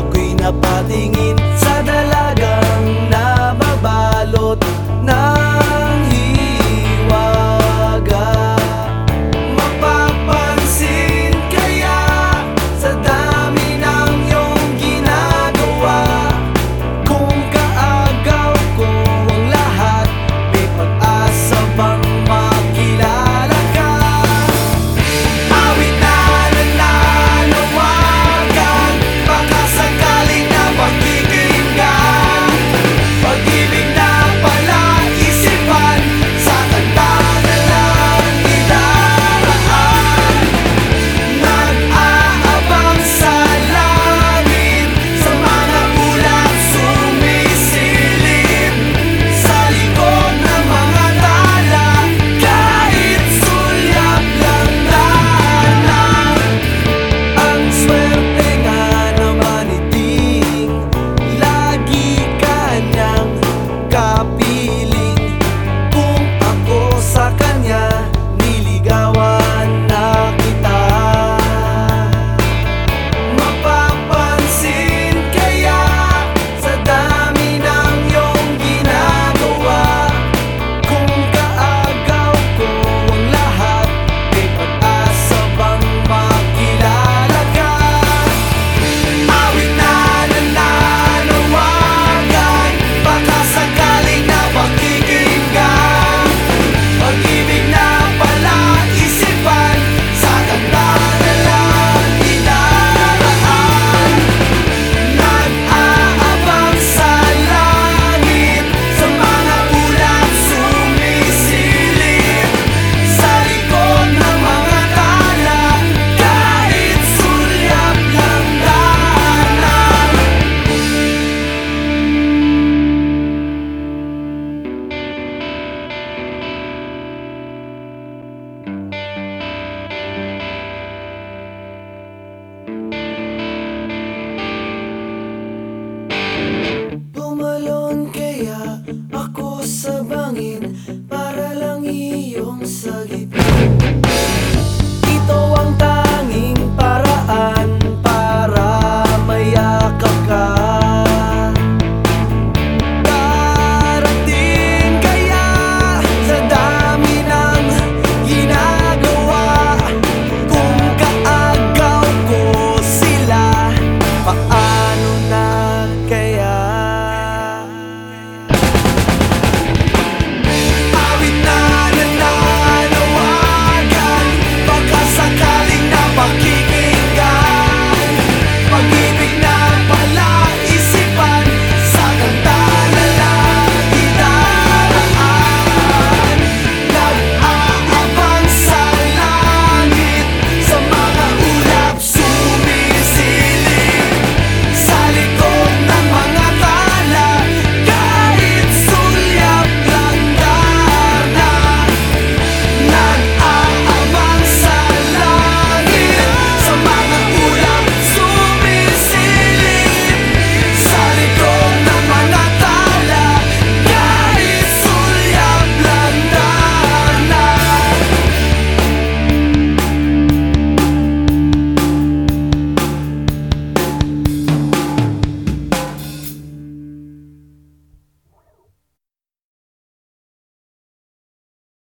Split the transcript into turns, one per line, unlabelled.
ako'y napatingin.